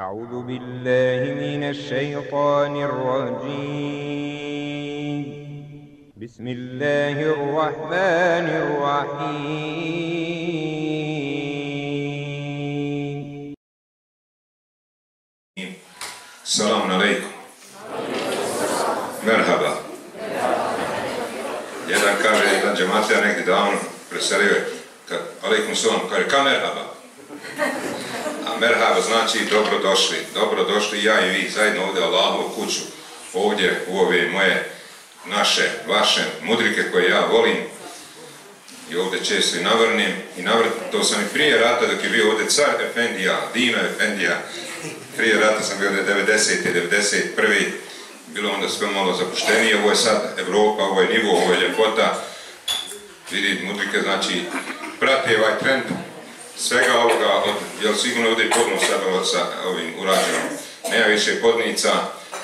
أعوذ بالله من الشيطان الرجيم بسم الله الرحمن الرحيم Salam alaikum. Merhaba. Jedan kaže, jedan džematija negdje davno preselio je, alaikum salam, kaže, ka merhaba. Merhaba znači dobrodošli, dobrodošli ja i vi zajedno ovdje Allahovu kuću, ovdje u ove moje, naše, vaše mudrike koje ja volim i ovdje često i navrnim i navrt, to sam i prije rata dok je bio ovdje car Efendija, Dino Efendija, prije rata sam bio ovdje 90. 91. bilo onda sve malo zapuštenije, ovo je sad Evropa, ovo je nivo, ovo je ljepota, vidi mudrike, znači prati ovaj trend svega ovoga, od, sigurno ovdje je podno sad sa ovim urađenom, nema više podnica,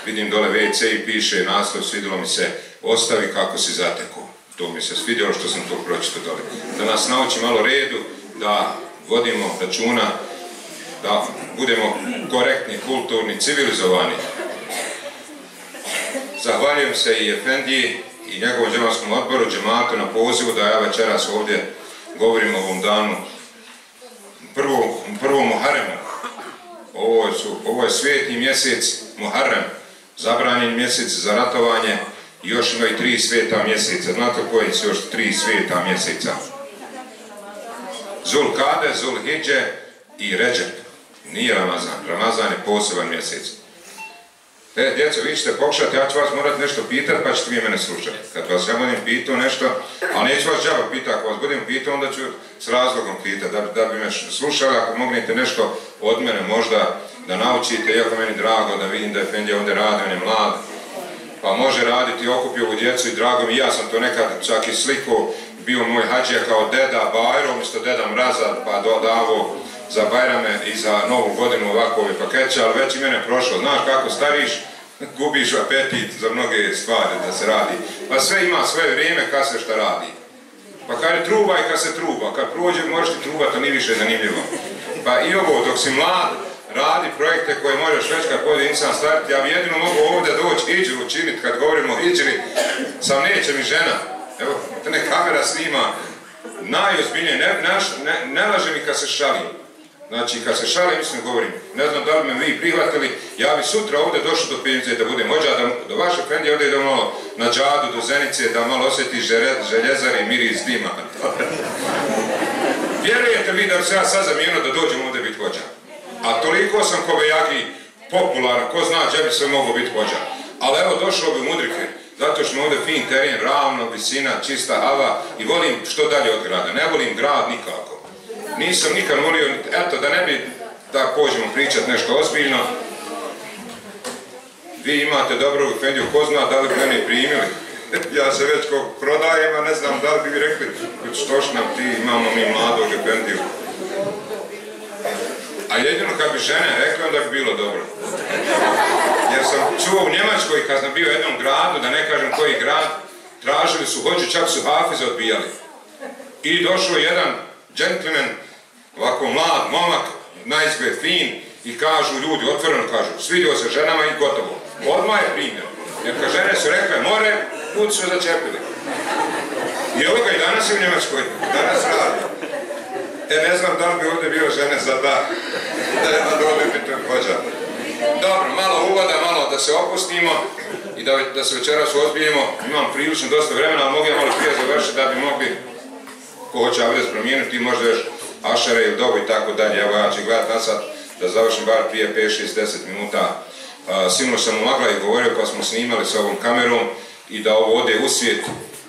vidim dole WC i piše naslov, svidjelo mi se, ostavi kako si zateko. To mi se svidjelo što sam to pročitao dole. Da nas nauči malo redu, da vodimo računa, da budemo korektni, kulturni, civilizovani. Zahvaljujem se i Efendiji i njegovom džematskom odboru, džematu na pozivu da ja večeras ovdje govorim o ovom danu prvom, prvom Muharremu. Ovo, je svetni mjesec Muharrem, zabranjen mjesec za ratovanje i još ima i tri sveta mjeseca. Znate koji su još tri sveta mjeseca? Zul Kade, Zul Hidže i Ređep. Nije Ramazan. Ramazan je poseban mjesec. E, djeco, vi ćete pokušati, ja ću vas morat nešto pitat, pa ćete vi mene slušati. Kad vas ja budem pitao nešto, ali neću vas džava pitati, ako vas budem pitao, onda ću s razlogom pitati, da, da bi me slušali, ako mognete nešto od mene možda da naučite, iako meni drago da vidim da je Fendija ovdje radi, on je mlad, pa može raditi, okupio ovu djecu i drago mi, ja sam to nekad čak i sliku, bio moj hađija kao deda Bajro, umjesto deda Mraza, pa dodavo za Bajrame i za novu godinu ovakove pakeće, ali već i mene prošlo. Znaš kako stariš, gubiš apetit za mnoge stvari da se radi. Pa sve ima svoje vrijeme kad se šta radi. Pa kad je truba i kad se truba, kad prođe možeš ti truba, to nije više zanimljivo. Pa i ovo, dok si mlad, radi projekte koje možeš već kad pojede insan. Ja bi jedino mogu ovdje doći iđu učiniti kad govorimo o iđri, sam neće mi žena. Evo, ne kamera snima, najozbiljnije, ne, ne, ne laže mi kad se šalim. Znači, kad se šalim, mislim, govorim, ne znam da li me vi prihvatili, ja bi sutra ovdje došao do Pinice da budem ođa, da, do vaše Fendi ovdje da malo na džadu, do Zenice, da malo osjeti željezar i miris dima. Vjerujete vi da bi se ja sad zamijenio da dođem ovdje biti vođa? A toliko sam ko Bejagi popularan, ko zna gdje bi sve mogao biti vođa. Ali evo, došlo bi mudrike, zato što ovdje fin teren, ravno, visina, čista hava i volim što dalje od grada. Ne volim grad nikako. Nisam nikad molio, eto da ne bi da pođemo pričat nešto ozbiljno. Vi imate dobru Fendiju, ko zna da li bi mene primili? ja se već ko prodajem, a ne znam da li bi rekli, što nam ti imamo mi mladog Fendiju. A jedino kad bi žene rekli, onda bi bilo dobro. Jer sam čuo u Njemačkoj, kad sam bio u jednom gradu, da ne kažem koji grad, tražili su hođu, čak su hafize odbijali. I došao jedan džentlmen, ovako mlad momak, na izgled fin, i kažu ljudi, otvoreno kažu, svidio se ženama i gotovo. Odmah je primjer. Jer kad žene su rekle more, ljudi su začepili. I evo ga i danas je u Njemačkoj, danas radi. E, ne znam da li bi ovdje bio žene za da, da je na dole biti hođa. Dobro, malo uvoda, malo da se opustimo i da, da se večeras ozbiljimo. Imam prilično dosta vremena, ali mogu ja malo prije završiti da bi mogli, ko hoće avdes promijeniti, možda još ašere ili dobu i tako dalje. Evo ja ću gledat nasad da završim bar prije 5, 6, 10 minuta. Sinoć sam u Maglaji govorio pa smo snimali sa ovom kamerom i da ovo ode u svijet.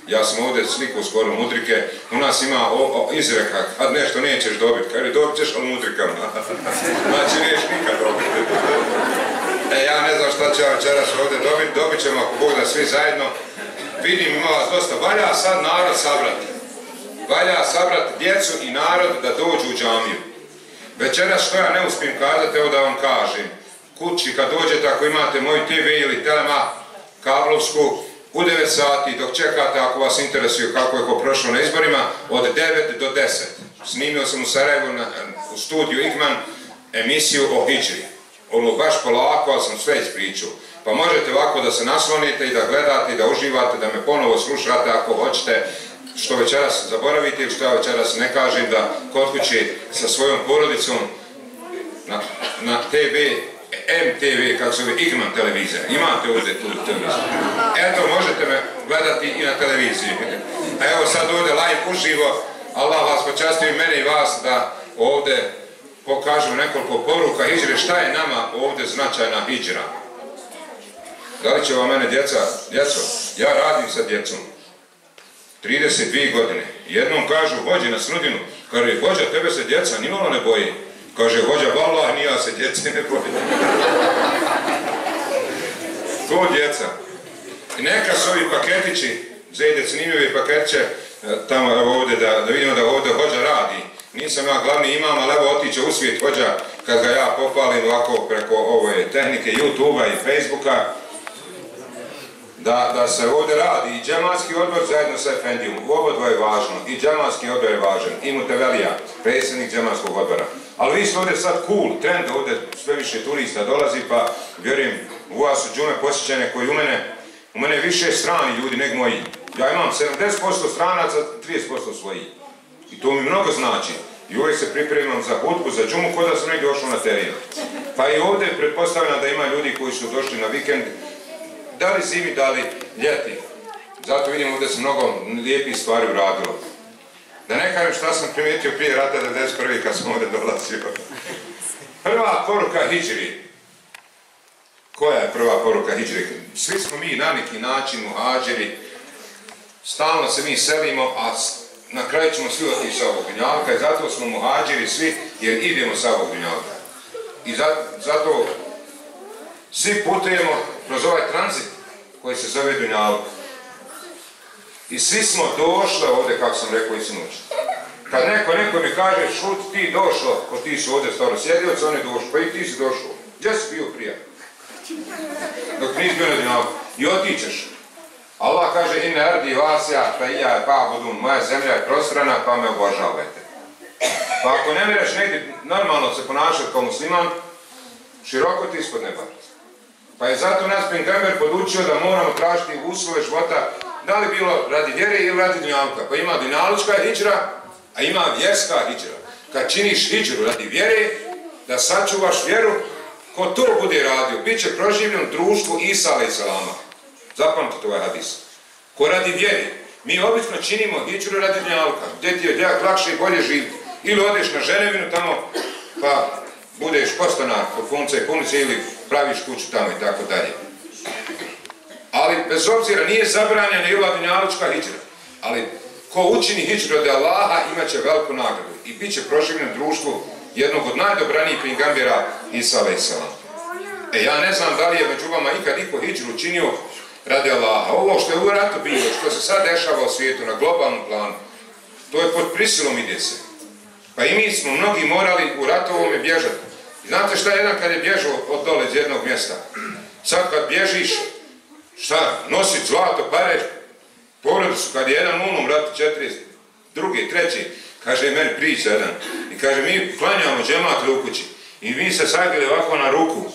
Ja sam ovdje sliku skoro mudrike. U nas ima o, o, izreka, kad nešto nećeš dobiti, kaže dobit ćeš ali mudrikama. znači neš nikad. E ja ne znam šta će ja večeras ovdje dobiti, dobit ćemo ako Bog da svi zajedno. Vidim ima vas dosta, valja sad narod sabrati. Valja sabrati djecu i narod da dođu u džamiju. Večeras što ja ne uspijem kazati, evo da vam kažem. Kući kad dođete, ako imate moj TV ili telema, kablovsku, u 9 sati dok čekate ako vas interesuje kako je ko prošlo na izborima, od 9 do 10. Snimio sam u Sarajevu na, u studiju Igman emisiju o Hidžri. ono baš polako, ali sam sve ispričao. Pa možete ovako da se naslonite i da gledate i da uživate, da me ponovo slušate ako hoćete, što večeras zaboravite ili što ja večeras ne kažem da kod kuće sa svojom porodicom na, na TV, MTV, kako se zove, Igman televizija. Imate ovdje tu televiziju. Eto, možete me gledati i na televiziji. A evo sad ovdje live uživo, Allah vas počastio i mene i vas da ovdje pokažemo nekoliko poruka hijđre. Šta je nama ovdje značajna hijđra? Da li će vam mene djeca, djeco, ja radim sa djecom. 32 godine. Jednom kažu, vođi na snudinu, kaže, vođa, tebe se djeca nimalo ne boji. Kaže, vođa, vallah, nija se djece ne boji. to djeca. I neka su ovi paketići, zajde snimljivi paketiće, tamo evo ovdje, da, da vidimo da ovdje hođa radi. Nisam ja glavni imam, ali evo otiće u svijet hođa kad ga ja pohvalim ovako preko ove tehnike YouTube-a i Facebooka da, da se ovdje radi i džematski odbor zajedno sa Efendijom. Obo je važno. I džematski odbor je važan. I Mutevelija, predsjednik džematskog odbora. Ali vi ste ovdje sad cool, trend ovdje sve više turista dolazi, pa vjerujem u vas su džume posjećene koji u mene, u mene više strani ljudi nego moji. Ja imam 70% stranaca, 30% svojih. I to mi mnogo znači. I uvijek se pripremam za hutbu, za džumu, kod da sam negdje došao na teren. Pa i ovdje pretpostavljam da ima ljudi koji su došli na vikend, da li zimi, da li ljeti. Zato vidimo da se mnogo lijepih stvari uradilo. Da ne kažem šta sam primijetio prije rata 91. kad sam ovdje dolazio. Prva poruka Hidžri. Koja je prva poruka Hidžri? Svi smo mi na neki način muhađeri, stalno se mi selimo, a na kraju ćemo svi otići sa ovog dunjalka i zato smo muhađeri svi jer idemo sa ovog. I zato svi putujemo kroz ovaj tranzit koji se zove Dunjaluk. I svi smo došli ovdje, kako sam rekao i sinoć. Kad neko, neko mi kaže, šut ti došlo, ko ti si ovdje stvarno sjedio, on je došao, pa i ti si došao. Gdje si bio prije? Dok nisi bio na. I otičeš. Allah kaže, ine ardi vasja, pa i ja, pa moja zemlja je prostrana, pa me obožavajte. Pa ako ne vjereš negdje normalno se ponašati kao musliman, široko ti ispod neba. Pa je zato nas Pingamber podučio da moramo tražiti uslove života, da li bilo radi vjere ili radi dunjavka. Pa ima dinalička hijđra, a ima vjerska hijđra. Kad činiš hijđru radi vjere, da sačuvaš vjeru, ko to bude radio, bit će proživljen u društvu Isa i Salama. Zapamtite ovaj hadis. Ko radi vjeri, mi obično činimo hijđru radi dunjavka, gdje ti je lakše i bolje živjeti. Ili odeš na Ženevinu tamo, pa budeš postanar kod funce i ili praviš kuću tamo i tako dalje. Ali bez obzira nije zabranjena i ova dunjalučka hijđra. Ali ko učini hijđru od Allaha imat će veliku nagradu i bit će proživljen društvu jednog od najdobranijih pingambira Isa a.s. E ja ne znam da li je među vama ikad iko hijđru učinio radi Allaha. Ovo što je u ratu bilo, što se sad dešava u svijetu na globalnom planu, to je pod prisilom ide se. Pa i mi smo mnogi morali u ratovome bježati. Znate šta je jedan kad je bježao od dole iz jednog mjesta? Sad kad bježiš, šta, nosit zlato, pare, su kad je jedan unom rati četiri, drugi, treći, kaže meni priča jedan. I kaže mi klanjamo džemat u kući. I mi se sagili ovako na ruku,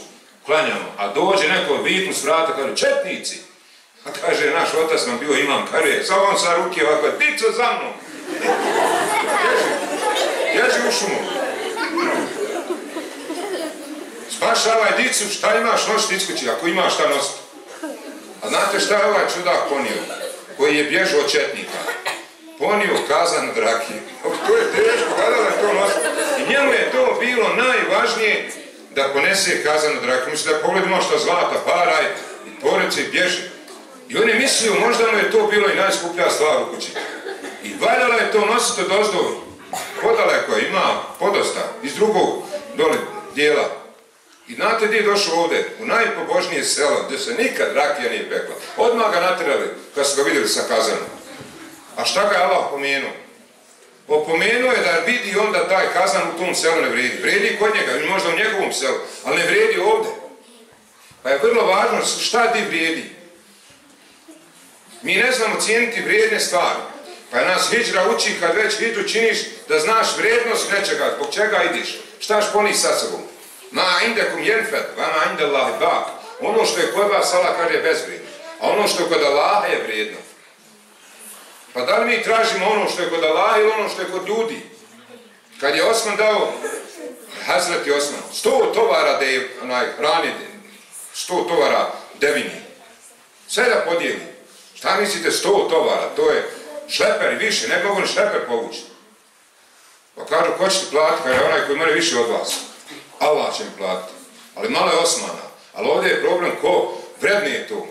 klanjamo. A dođe neko viknu s vrata, kaže četnici. A kaže naš otac nam bio imam, kaže, sa on sa ruke ovako, dico za mnom. Ježi u šumu. Spašavaj dicu, šta imaš nositi iz kući, ako imaš šta nositi. A znate šta je ovaj čudak ponio, koji je bježao od četnika? Ponio kazan od rakije. To je teško, kada da to nosi. I njemu je to bilo najvažnije da ponese kazan od. Mislim da pogledamo što zlata, paraj i porece i bježi. I on je mislio, možda mu je to bilo i najskuplja stvar u kući. I valjalo je to nositi od ozdovu. Podaleko ima podosta iz drugog dole dijela. I znate gdje je došao ovdje? U najpobožnije selo, gdje se nikad rakija nije pekla. Odmah ga natirali, kad su ga vidjeli sa kazanom. A šta ga je Allah pomenuo? Opomenuo je da vidi onda taj kazan u tom selu ne vredi. Vredi kod njega, ili možda u njegovom selu, ali ne vredi ovdje. Pa je vrlo važno šta ti vrijedi. Mi ne znamo cijeniti vrijedne stvari. Pa je nas hijđra uči kad već hijđu činiš da znaš vrijednost nečega, zbog čega idiš, štaš poniš sa sobom. Ma indekum jenfed, vama inde Allahi bak. Ono što je kod vas, Allah kaže, je bezvrijedno. A ono što je kod Allaha je vrijedno. Pa da li mi tražimo ono što je kod Allaha ili ono što je kod ljudi? Kad je Osman dao, Hazreti Osman, sto tovara da je onaj, hrani, sto tovara devini. Sve da podijeli. Šta mislite sto tovara? To je šleper i više, ne mogu šleper povući. Pa kažu, ko će ti platiti? Kaže, onaj koji mene više od vas. Allah će platiti. Ali malo je Osmana. Ali ovdje je problem ko vrednije to.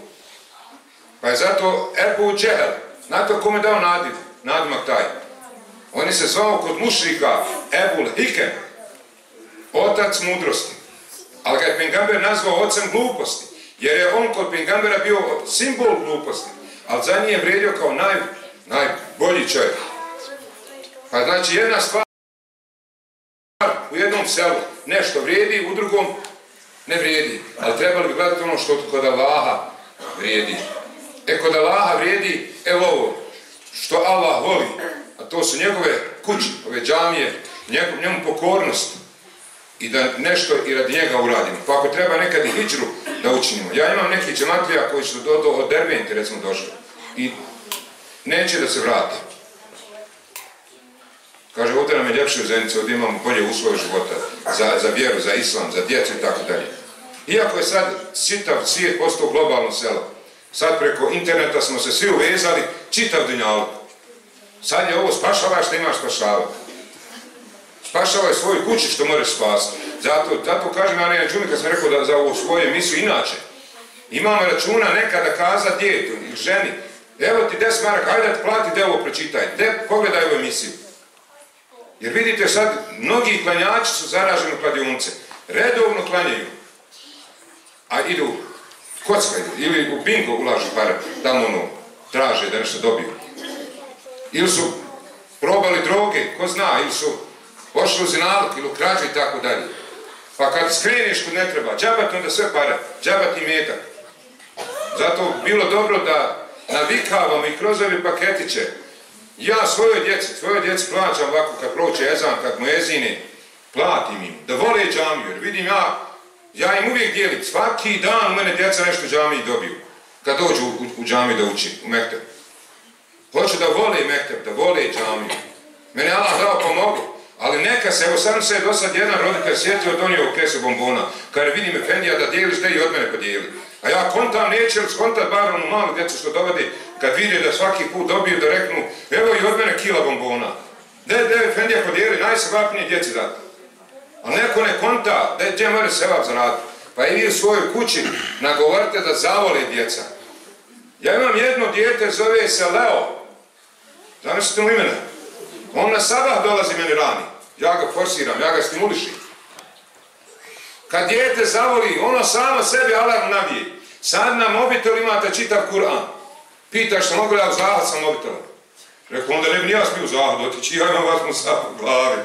Pa je zato Ebu Džehel, znate kome dao nadiv, nadimak taj. On je se zvao kod mušrika Ebul Hikem, otac mudrosti. Ali ga je Pingamber nazvao ocem gluposti, jer je on kod Pingambera bio simbol gluposti, ali za njih je vrijedio kao naj, najbolji čovjek. Pa znači jedna stvar u jednom selu nešto vrijedi, u drugom ne vrijedi. Ali trebali bi gledati ono što kod Allaha vrijedi. E kod Allaha vrijedi, evo ovo, što Allah voli, a to su njegove kuće, ove džamije, njegov, njemu pokornost i da nešto i radi njega uradimo. Pa ako treba nekad i hijđru da učinimo. Ja imam neki džematlija koji su do, do, od Dervente recimo došli i neće da se vrati. Kaže, ovdje nam je ljepše u Zenici, ovdje imamo bolje uslove života za, za vjeru, za islam, za djecu i tako dalje. Iako je sad čitav svijet postao globalno selo, sad preko interneta smo se svi uvezali, čitav dunjalog. Sad je ovo spašava što imaš spašava. Spašavaj svoju kući što možeš spasiti. Zato, zato kažem ja ne kad sam rekao da za ovu svoju emisiju inače. Imamo računa nekada kaza djetu ženi, evo ti 10 maraka, ajde da ti plati, da ovo pročitaj, de, pogledaj ovu emisiju. Jer vidite sad, mnogi klanjači su zaraženi u kladionice. Redovno klanjaju. A idu, kockaju, ili u bingo ulažu pare, tamo ono, traže da nešto dobiju. Ili su probali droge, ko zna, ili su pošli u zinalog, ili u krađu i tako dalje. Pa kad skreniš kod ne treba, džabati onda sve pare, džabati metak. Zato bilo dobro da navikavamo i kroz ove paketiće, ja svojoj djeci, svojoj djeci plaćam ovako kad proće ezan, kad mu jezine, platim im, da vole džamiju, jer vidim ja, ja im uvijek dijelim, svaki dan u mene djeca nešto džamiji dobiju, kad dođu u, u džamiju da uči, u Mekteb. Hoću da vole Mekteb, da vole džamiju. Mene Allah dao pomogu, ali neka se, evo sam se do sad jedan roditelj sjetio donio kesu bombona, kada vidim Efendija da dijeliš, da i od mene podijeli. A ja kontam neće li skontat bar onu malu djecu što dovede, kad vide da svaki put dobiju da reknu, evo i od mene kila bombona. De, de, Efendija podijeli, najsevapnije djeci dati. A neko ne konta, da gdje mora sevap zaraditi. Pa i vi u svojoj kući nagovorite da zavole djeca. Ja imam jedno dijete, zove se Leo. Zamislite mu imena. On na sabah dolazi meni rani. Ja ga forsiram, ja ga stimulišim. Kad dijete zavoli, ono samo sebi alarm nabije. Sad na mobitel imate čitav Kur'an. Pitaš se, mogu li ja uzahat sa mobitelom? Rekao, onda ne bi nija smiju uzahat, otići ja imam vas mu sad u glavi.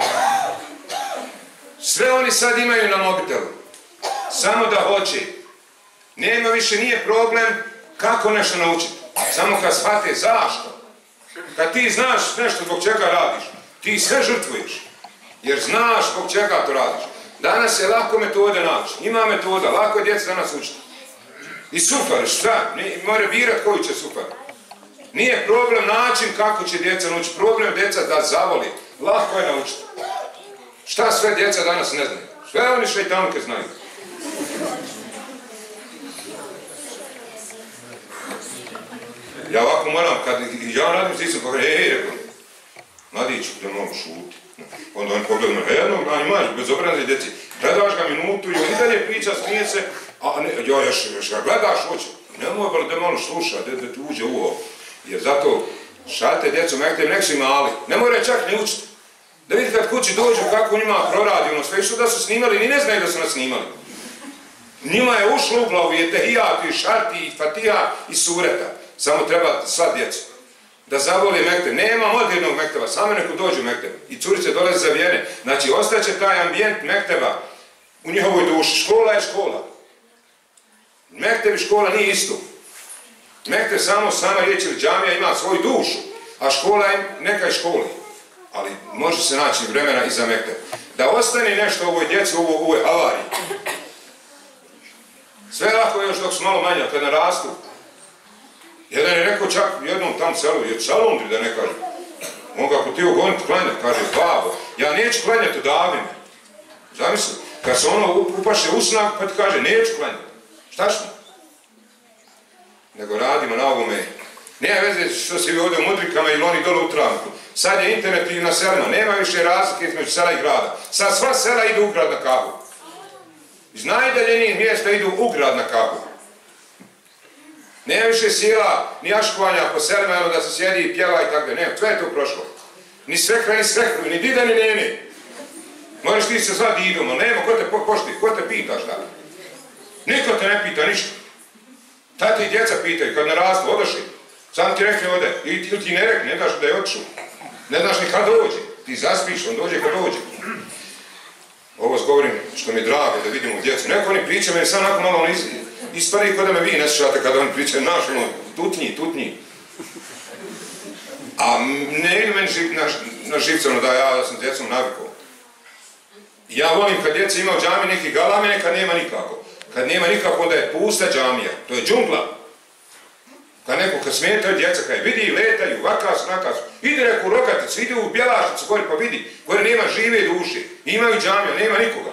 Sve oni sad imaju na mobitelu. Samo da hoće. Nema više, nije problem kako nešto naučiti. Samo kad shvate zašto. Kad ti znaš nešto zbog čega radiš, ti sve žrtvuješ. Jer znaš zbog čega to radiš. Danas je lako metode naći. Ima metoda, lako je djeca danas učiti. I super, šta? More birat koji će super. Nije problem način kako će djeca naučiti. Problem djeca da zavoli. Lako je naučiti. Šta sve djeca danas ne znaju? Sve oni šeitanke znaju. Ja ovako moram, kad ja radim stisam, pa hej, hej, rekao, mladić, da malo šuti. Onda on pogleda me, jednog, a imaš, bez obraze djeci, gledaš ga minutu i on i dalje priča, smije se, a ne, ja još, ga gledaš, hoće, nemoj bar da malo sluša, da, da ti uđe u ovo. Jer zato šate djecu, nek nek su mali, ne mora čak ni učiti. Da vidite kad kući dođu kako njima proradi ono sve, što da su snimali, ni ne znaju da su nas snimali. Njima je ušlo u glavu, je tehijat, i šarti, i fatija, i sureta. Samo treba sva djecu. Da zavoli mekteb. Nema modernog mekteba, samo neko dođu mekteb. I curice dolaze za vjene. Znači, ostaće taj ambijent mekteba u njihovoj duši. Škola je škola. Mekteb i škola nije isto. Mekteb samo sama riječ ili džamija ima svoju dušu, a škola je neka školi. ali može se naći vremena i za mektep. Da ostane nešto ovoj djeci, u ovoj, havariji. Sve lako još dok su malo manja, kad narastu. Jedan je rekao čak jednom tam selu, je Salundri da ne kaže. On kako ti ugoniti klanjati, kaže, babo, ja neću klanjati, davi me. Zamisli, kad se ono upaše u snag, pa ti kaže, neću klanjati. Šta smo? Nego radimo na ovome. Nema veze što si vi ovdje u Mudrikama ili oni dole u Travniku. Sad je internet i na selima, nema više razlike između sela i grada. Sad sva sela idu u grad na kavu. Iz najdaljenijih mjesta idu u grad na kavu. Nema više sjela, ni jaškovanja po selima, da se sjedi i pjeva i tako. Nema, sve je to prošlo. Ni svekra, ni svekru, ni dida, ni nene. Moraš ti se zvati Didom, ali nema, ko te po, pošti, ko te pita šta? Niko te ne pita ništa. Tati i djeca pitaju, kad narastu, odošli. Sam ti rekne ode, ili ti, ti ne rekne, ne daš da je otišao. Ne znaš ni kad dođe. Ti zaspiš, on dođe kad dođe. Ovo govorim što mi je drago da vidimo djecu. Neko oni pričaju, meni sam onako malo iz, ispari kod da me vi ne kada oni pričaju naš, ono, tutnji, tutnji. A ne ide meni na, na ono da ja, sam djecom navikao. Ja volim kad djeca ima u džami neki galame, neka nema nikako. Kad nema nikako, onda je pusta džamija. To je džungla. Kad neko kad smetaju djeca, kad vidi, letaju, vakas, nakas, ide neko u rokaticu, ide u bjelašnicu, gore pa vidi, gore nema žive duše, imaju džamija, nema nikoga.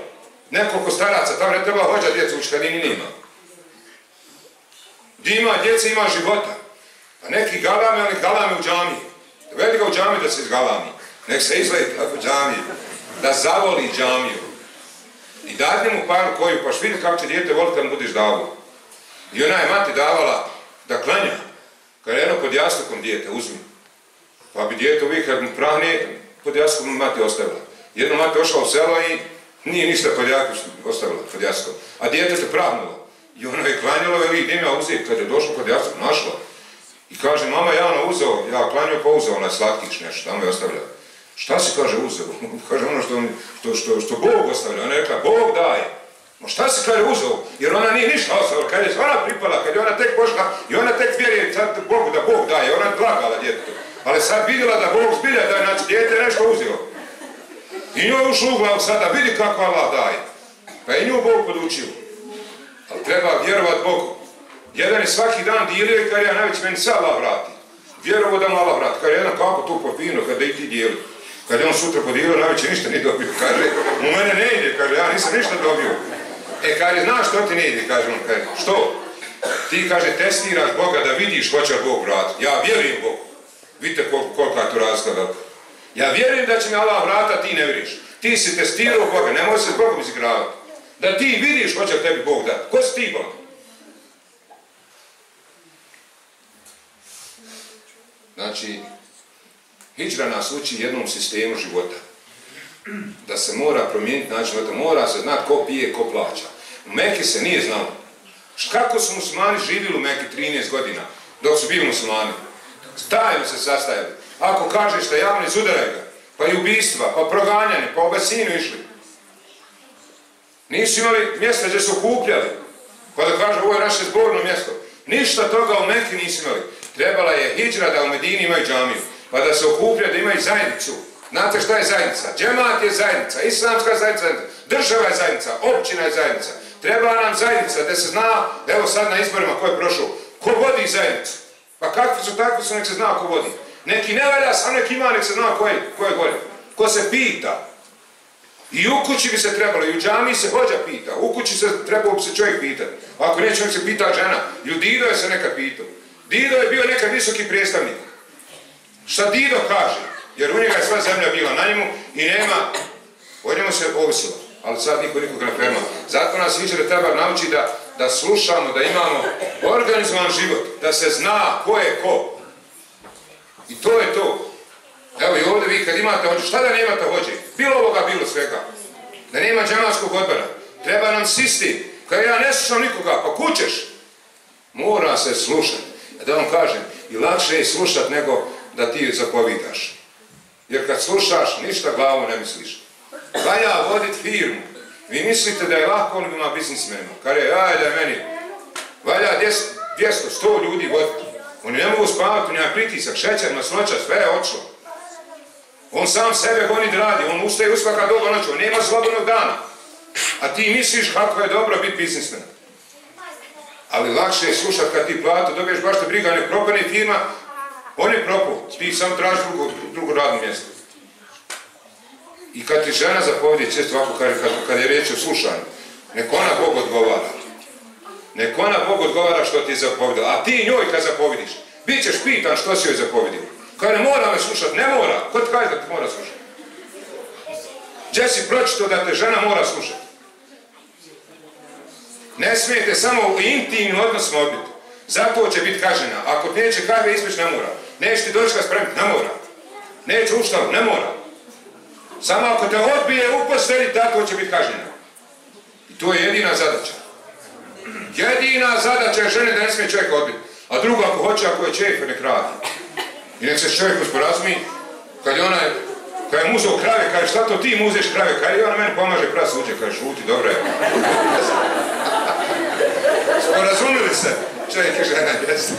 Nekoliko staraca, tamo ne treba hođa ući kad ni nema. Gdje ima djeca, ima života. Pa neki galame, ali galame u džamiji. Vedi ga u džamiji da se izgalami. Nek se izgleda tako džamiji. Da zavoli džamiju. I dadne mu paru koju, pa vidi kako će djete voliti kad mu budeš davo. I ona je mati davala da klanja. Kad je jedno pod jastukom dijete, uzmi. Pa bi dijete uvijek kad mu prahne, pod jastukom mati ostavila. Jedno mati ošla u selo i nije ništa pod jastukom ostavila, pod jastukom. A dijete se prahnulo. I ono je klanjalo, veli, idem ja uzeti. Kad je došlo pod jastuk, našla. I kaže, mama, ja ono uzeo, ja klanjao pa uzeo onaj slatkiš nešto, tamo je ostavljao. Šta si, kaže, uzeo? kaže, ono što, što, što, Bog ostavlja. Ona je rekla, Bog daje. Ma šta si kada je uzeo? Jer ona nije ništa ostavila, kad je ona pripala, kad je ona tek pošla i ona tek vjeruje sad Bogu da Bog daje, ona je lagala djetetu. Ali sad vidjela da Bog zbilja daje, znači djete nešto uzeo. I njoj je ušlo u glavu vidi kako Allah daje. Pa je nju Bog podučio. Ali treba vjerovat Bogu. Jedan je svaki dan dilio i ja najveć meni sad Allah vrati. Vjerovo da mu Allah vrati. Kada je jedan kako tu po fino, kada i ti dijeli. Kad je on sutra podijelio, najveće ništa nije dobio. Kaže, u mene ne ide, kaže, ja nisam ništa dobio. E, kaže, znaš što ti ne ide, kaže on, kaže, što? Ti, kaže, testiraš Boga da vidiš hoće Bog vratiti. Ja vjerujem Bogu. Vidite kol, kolika je velika. Ja vjerujem da će mi Allah vratiti, ti ne vjeriš. Ti si testirao Boga, ne može se s Bogom izigravati. Da ti vidiš hoće tebi Bog dati. Ko si ti Bog? Znači, Hidžra nas uči jednom sistemu života. Da se mora promijeniti način života, mora se znati ko pije, ko plaća. U se nije znalo. Kako su muslimani živjeli u Meki 13 godina, dok su bili muslimani? Tajno se sastajali. Ako kažeš da javno izudaraj ga, pa i ubistva, pa proganjanje, pa obasinu išli. Nisu imali mjesta gdje su okupljali. Pa da kažu, ovo je naše zborno mjesto. Ništa toga u Meki nisu imali. Trebala je hijđra da u Medini imaju džamiju pa da se okuplja, da imaju zajednicu. Znate šta je zajednica? Džemat je zajednica, islamska zajednica, država je zajednica, općina je zajednica. Treba nam zajednica da se zna, evo sad na izborima ko je prošao, ko vodi zajednicu. Pa kakvi su takvi su, nek se zna ko vodi. Neki ne valja, sam nek ima, nek se zna ko je, ko je gore. Ko se pita. I u kući bi se trebalo, i u džami se hođa pita. U kući se trebalo bi se čovjek pitati. Ako neće, se pita žena. I u Dido je se nekad pitao. Dido je bio nekad visoki predstavnik. Šta Dido kaže? Jer u njega je sva zemlja bila na njemu i nema, o njemu se ovisilo. Ali sad niko nikoga ne ferma. Zato nas Hiđere treba naučiti da, da slušamo, da imamo organizovan život, da se zna ko je ko. I to je to. Evo i ovdje vi kad imate hođe, šta da nemate hođe? Bilo ovoga, bilo svega. Da nema džematskog odbora. Treba nam sisti. Kad ja ne slušam nikoga, pa kućeš. Mora se slušati. Da vam kažem, i lakše je slušati nego da ti zapovidaš. Jer kad slušaš, ništa glavom ne misliš. Valja vodit firmu. Vi mislite da je lako onima biznismenima. Kar je, ajde meni, valja 200, 100 ljudi voditi. Oni ne mogu spavati, nema pritisak, šećer, masnoća, sve je odšlo. On sam sebe goni radi, on ustaje u svaka doba noć, on nema slobodnog dana. A ti misliš kako je dobro biti biznismen. Ali lakše je slušat kad ti platu dobiješ baš te briga, ne propane firma, on je propo, ti sam traži drugo, drugo radno mjesto. I kad ti žena zapovedi, često ovako kaže, kad, kad je riječ o slušanju, nek ona Bog odgovara. Nek ona Bog odgovara što ti je. A ti njoj kad zapovediš, bit ćeš pitan što si joj zapovedio. Kad ne mora me slušat, ne mora. Ko ti kaže da ti mora slušat? Gdje si pročito da te žena mora slušat? Ne smijete samo u intimnim odnosima odbiti. Zato će biti kažena. Ako neće kave ispeć, ne mora. Neće ti doći ga spremiti, ne mora. Neće uštavu, ne mora. Samo ako te odbije u tako će biti kažena. I to je jedina zadaća. Jedina zadaća je žene da ne smije čovjek odbiti. A drugo, ako hoće, ako je čef, nek radi. I nek se s čovjekom sporazumi, kad je ona, kad je muzao krave, kaže, šta to ti muzeš krave? Kaže, i ona meni pomaže pras uđe, kaže, šuti, dobro je. Sporazumili se, čovjek žena, jeste.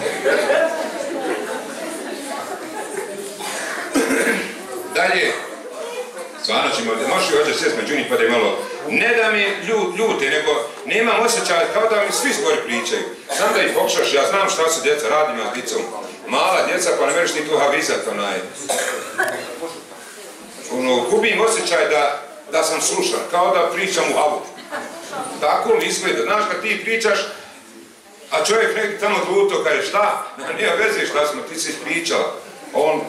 Dalje, stvarno ćemo, možeš i ovdje sjest među njih pa da je malo, ne da mi lju, ljute, nego nemam osjećaj kao da mi svi zbori pričaju. Znam da ih pokušaš, ja znam šta su djeca, radim ja s djecom. Mala djeca, pa ne mereš ni tu havizat, onaj. Ono, gubim osjećaj da, da sam slušan, kao da pričam u havu. Tako mi izgleda, znaš kad ti pričaš, a čovjek neki tamo dvuto kaže šta, nema veze šta smo, ti si ispričala. On